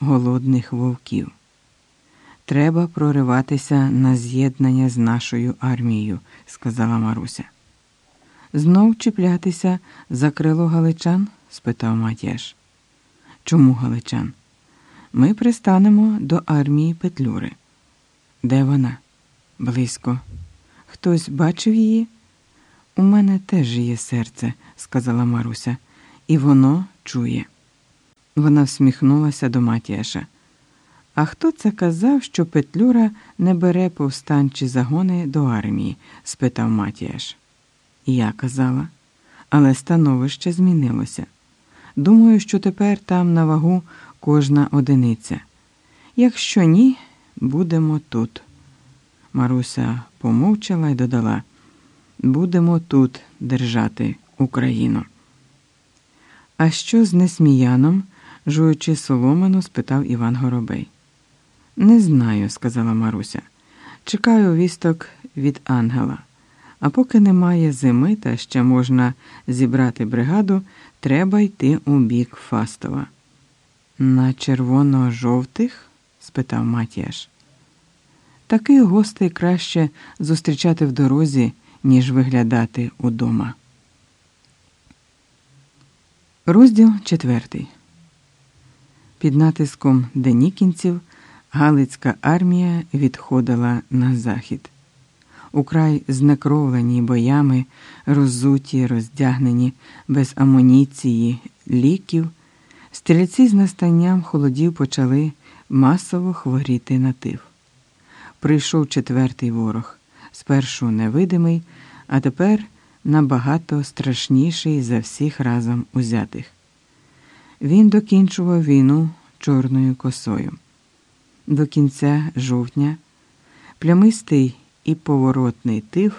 голодних вовків. Треба прориватися на з'єднання з нашою армією, сказала Маруся. Знов чіплятися за крило галичан? спитав Матєш. Чому галичан? Ми пристанемо до армії Петлюри. Де вона? Близько. Хтось бачив її? У мене теж є серце, сказала Маруся, і воно чує. Вона всміхнулася до Матіаша. А хто це казав, що Петлюра не бере повстанчі загони до армії? спитав Матіаш. Я казала, але становище змінилося. Думаю, що тепер там на вагу кожна одиниця. Якщо ні, будемо тут. Маруся помовчала і додала будемо тут держати Україну. А що з Несміяном? Жуючи соломину, спитав Іван Горобей. Не знаю, сказала Маруся. Чекаю вісток від ангела. А поки немає зими та ще можна зібрати бригаду, треба йти у бік Фастова. На червоно-жовтих? спитав Матіаш. Таких гостей краще зустрічати в дорозі, ніж виглядати удома. Розділ четвертий. Під натиском денікінців Галицька армія відходила на захід. Украй знекровлені боями, роззуті, роздягнені, без амуніції, ліків, стрільці з настанням холодів почали масово хворіти на тиф. Прийшов четвертий ворог, спершу невидимий, а тепер набагато страшніший за всіх разом узятих. Він докінчував війну чорною косою. До кінця жовтня плямистий і поворотний тиф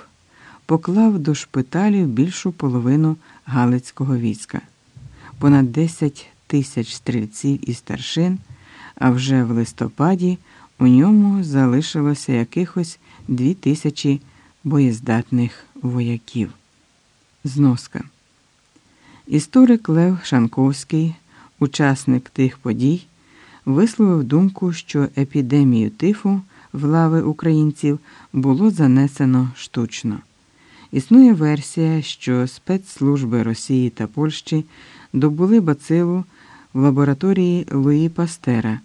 поклав до шпиталів більшу половину Галицького війська, понад 10 тисяч стрільців і старшин, а вже в листопаді у ньому залишилося якихось дві тисячі боєздатних вояків. Зноска. Історик Лев Шанковський, учасник тих подій, висловив думку, що епідемію тифу в лави українців було занесено штучно. Існує версія, що спецслужби Росії та Польщі добули бацилу в лабораторії Луї Пастера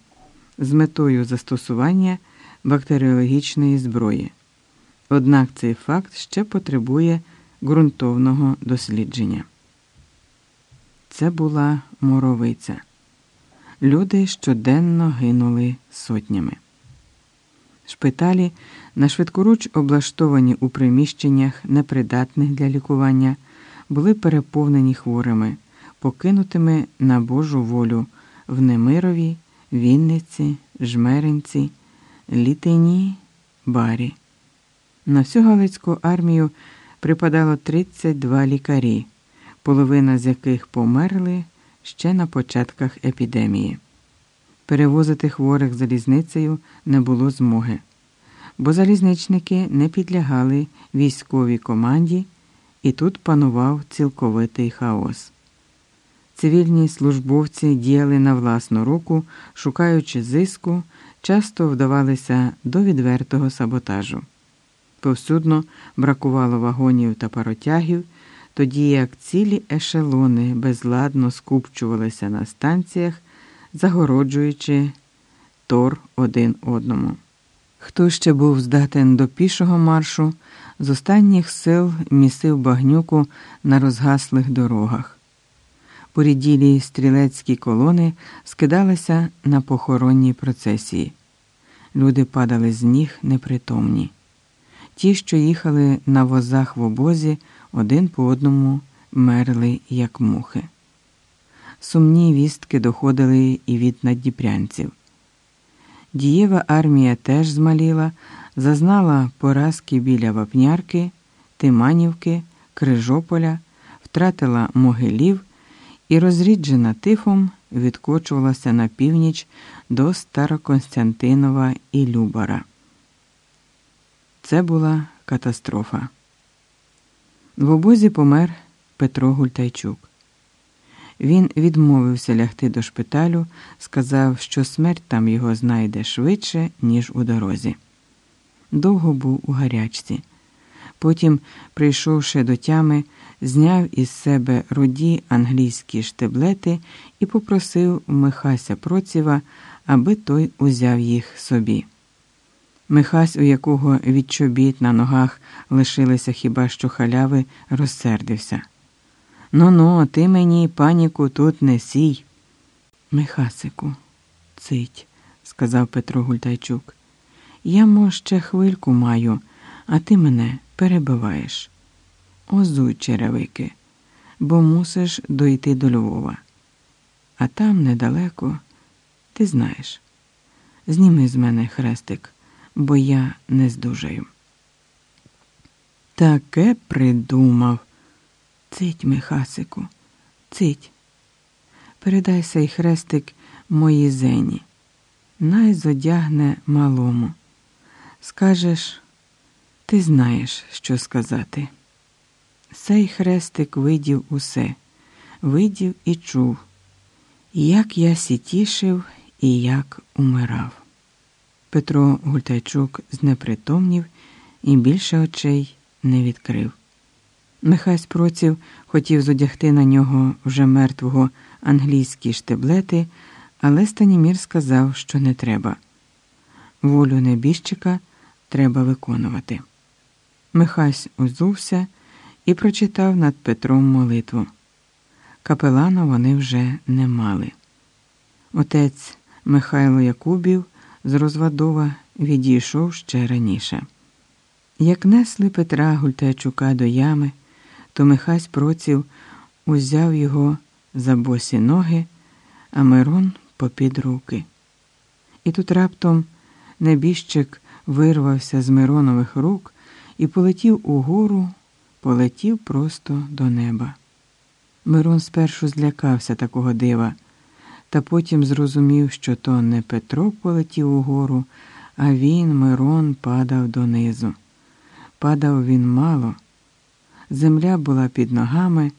з метою застосування бактеріологічної зброї. Однак цей факт ще потребує ґрунтовного дослідження. Це була моровиця. Люди щоденно гинули сотнями. Шпиталі на швидкоруч облаштовані у приміщеннях, непридатних для лікування, були переповнені хворими, покинутими на Божу волю в Немирові, Вінниці, Жмеринці, Літині, Барі. На всю Галицьку армію припадало 32 лікарі, половина з яких померли ще на початках епідемії. Перевозити хворих залізницею не було змоги, бо залізничники не підлягали військовій команді, і тут панував цілковитий хаос. Цивільні службовці діяли на власну руку, шукаючи зиску, часто вдавалися до відвертого саботажу. Повсюдно бракувало вагонів та паротягів, тоді як цілі ешелони безладно скупчувалися на станціях, загороджуючи тор один одному. Хто ще був здатен до пішого маршу, з останніх сил місив багнюку на розгаслих дорогах. Поріділі стрілецькі колони скидалися на похоронні процесії. Люди падали з ніг непритомні. Ті, що їхали на возах в обозі, один по одному мерли, як мухи. Сумні вістки доходили і від наддіпрянців. Дієва армія теж змаліла, зазнала поразки біля Вапнярки, Тиманівки, Крижополя, втратила могилів і, розріджена тифом, відкочувалася на північ до Староконстантинова і Любара. Це була катастрофа. В обозі помер Петро Гультайчук. Він відмовився лягти до шпиталю, сказав, що смерть там його знайде швидше, ніж у дорозі. Довго був у гарячці. Потім, прийшовши до тями, зняв із себе руді англійські штеблети і попросив Михася Проціва, аби той узяв їх собі. Михась, у якого від чобіт на ногах лишилися хіба що халяви, розсердився. Ну ну, ти мені паніку тут не сій. Михасику, цить, сказав Петро Гультайчук. Я, мож, ще хвильку маю, а ти мене перебиваєш. Озуй, черевики, бо мусиш дойти до Львова. А там недалеко, ти знаєш. Зніми з мене хрестик, бо я не здужаю. Таке придумав. Цить, Михасику, цить. Передай сей хрестик моїй зені. Най зодягне малому. Скажеш, ти знаєш, що сказати. Сей хрестик видів усе, видів і чув, як я сітішив і як умирав. Петро Гультайчук знепритомнів і більше очей не відкрив. Михась Проців хотів зодягти на нього вже мертвого англійські штеблети, але Станімір сказав, що не треба. Волю небіжчика треба виконувати. Михась узувся і прочитав над Петром молитву. Капелана вони вже не мали. Отець Михайло Якубів з Розвадова відійшов ще раніше. Як несли Петра Гультайчука до ями, то Михась Проців узяв його за босі ноги, а Мирон попід руки. І тут раптом небіжчик вирвався з Миронових рук і полетів угору, полетів просто до неба. Мирон спершу злякався такого дива, та потім зрозумів, що то не Петро полетів угору, а він, Мирон, падав донизу. Падав він мало. Земля була під ногами,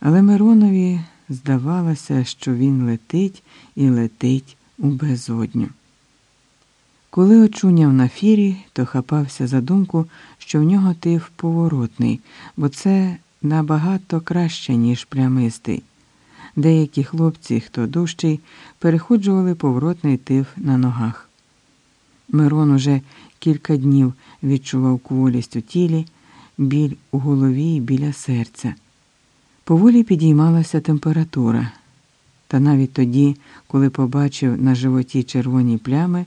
але Миронові здавалося, що він летить і летить у безодню. Коли очуняв на фірі, то хапався за думку, що в нього тиф поворотний, бо це набагато краще, ніж плямистий. Деякі хлопці, хто дужчий, переходжували поворотний тиф на ногах. Мирон уже кілька днів відчував кволість у тілі, біль у голові і біля серця. Поволі підіймалася температура, та навіть тоді, коли побачив на животі червоні плями,